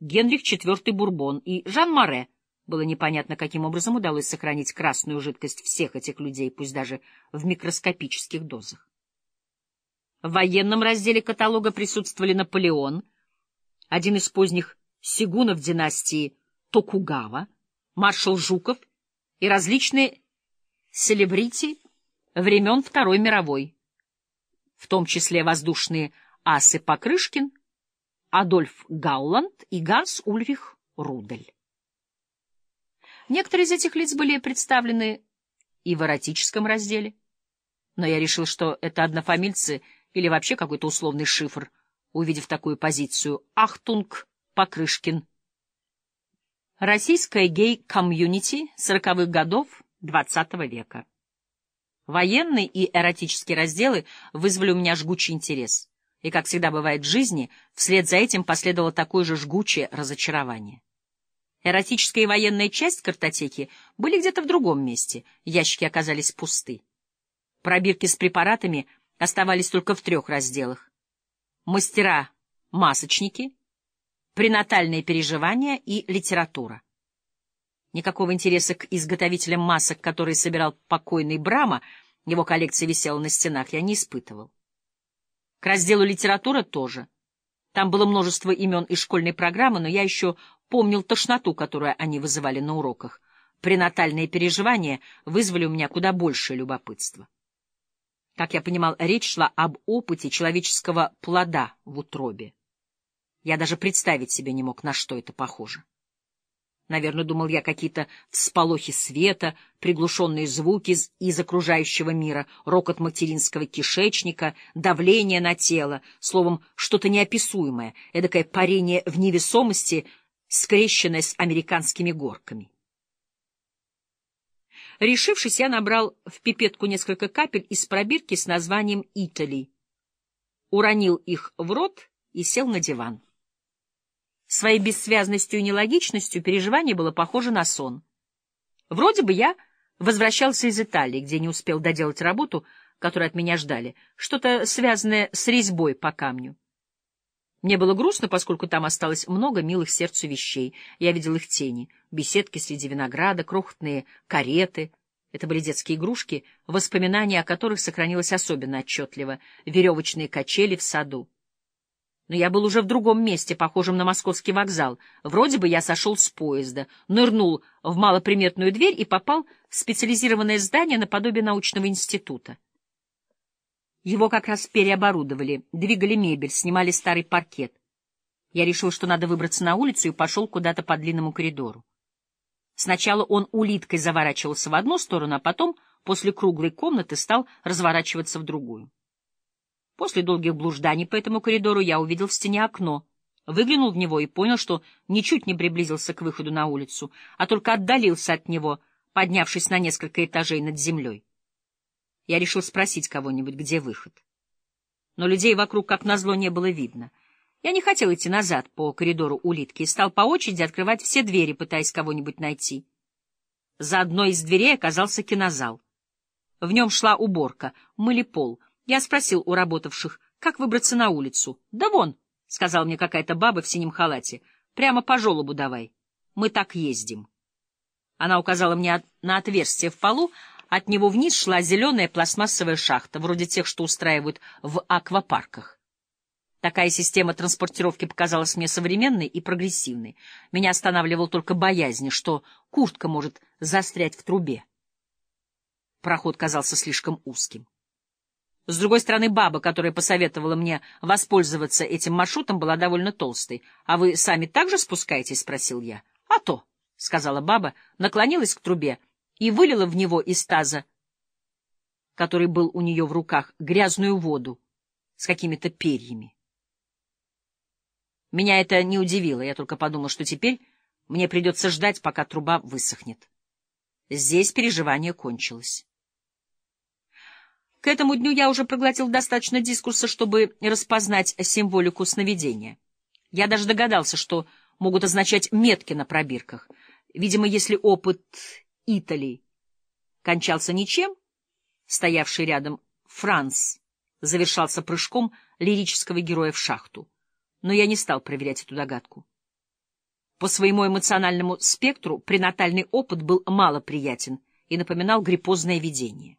Генрих IV Бурбон и Жан Море. Было непонятно, каким образом удалось сохранить красную жидкость всех этих людей, пусть даже в микроскопических дозах. В военном разделе каталога присутствовали Наполеон, один из поздних сигунов династии Токугава, маршал Жуков и различные селебрити времен Второй мировой, в том числе воздушные асы Покрышкин, Адольф Галланд и Ганс Ульрих Рудель. Некоторые из этих лиц были представлены и в эротическом разделе, но я решил, что это однофамильцы или вообще какой-то условный шифр, увидев такую позицию. Ахтунг Покрышкин. Российская гей-комьюнити сороковых годов XX века. Военные и эротические разделы вызвали у меня жгучий интерес. И, как всегда бывает в жизни, вслед за этим последовало такое же жгучее разочарование. Эротическая и военная часть картотеки были где-то в другом месте, ящики оказались пусты. Пробирки с препаратами оставались только в трех разделах. Мастера-масочники, пренатальные переживания и литература. Никакого интереса к изготовителям масок, которые собирал покойный Брама, его коллекция висела на стенах, я не испытывал. К разделу литература тоже. Там было множество имен из школьной программы, но я еще помнил тошноту, которую они вызывали на уроках. Пренатальные переживания вызвали у меня куда большее любопытство. Как я понимал, речь шла об опыте человеческого плода в утробе. Я даже представить себе не мог, на что это похоже. Наверное, думал я, какие-то всполохи света, приглушенные звуки из, из окружающего мира, рокот материнского кишечника, давление на тело, словом, что-то неописуемое, эдакое парение в невесомости, скрещенное с американскими горками. Решившись, я набрал в пипетку несколько капель из пробирки с названием «Итали», уронил их в рот и сел на диван. Своей бессвязностью и нелогичностью переживание было похоже на сон. Вроде бы я возвращался из Италии, где не успел доделать работу, которую от меня ждали, что-то связанное с резьбой по камню. Мне было грустно, поскольку там осталось много милых сердцу вещей. Я видел их тени, беседки среди винограда, крохотные кареты. Это были детские игрушки, воспоминания о которых сохранилось особенно отчетливо, веревочные качели в саду. Но я был уже в другом месте, похожем на московский вокзал. Вроде бы я сошел с поезда, нырнул в малоприметную дверь и попал в специализированное здание наподобие научного института. Его как раз переоборудовали, двигали мебель, снимали старый паркет. Я решил, что надо выбраться на улицу, и пошел куда-то по длинному коридору. Сначала он улиткой заворачивался в одну сторону, а потом, после круглой комнаты, стал разворачиваться в другую. После долгих блужданий по этому коридору я увидел в стене окно, выглянул в него и понял, что ничуть не приблизился к выходу на улицу, а только отдалился от него, поднявшись на несколько этажей над землей. Я решил спросить кого-нибудь, где выход. Но людей вокруг, как назло, не было видно. Я не хотел идти назад по коридору улитки и стал по очереди открывать все двери, пытаясь кого-нибудь найти. За одной из дверей оказался кинозал. В нем шла уборка, мыли пол — я спросил у работавших, как выбраться на улицу. — Да вон, — сказала мне какая-то баба в синем халате, — прямо по желобу давай. Мы так ездим. Она указала мне на отверстие в полу, от него вниз шла зеленая пластмассовая шахта, вроде тех, что устраивают в аквапарках. Такая система транспортировки показалась мне современной и прогрессивной. Меня останавливал только боязнь, что куртка может застрять в трубе. Проход казался слишком узким. С другой стороны, баба, которая посоветовала мне воспользоваться этим маршрутом, была довольно толстой. — А вы сами так же спускаетесь? — спросил я. — А то, — сказала баба, наклонилась к трубе и вылила в него из таза, который был у нее в руках, грязную воду с какими-то перьями. Меня это не удивило, я только подумал, что теперь мне придется ждать, пока труба высохнет. Здесь переживание кончилось. К этому дню я уже проглотил достаточно дискурса, чтобы распознать символику сновидения. Я даже догадался, что могут означать метки на пробирках. Видимо, если опыт Италии кончался ничем, стоявший рядом Франц завершался прыжком лирического героя в шахту. Но я не стал проверять эту догадку. По своему эмоциональному спектру пренатальный опыт был малоприятен и напоминал гриппозное видение.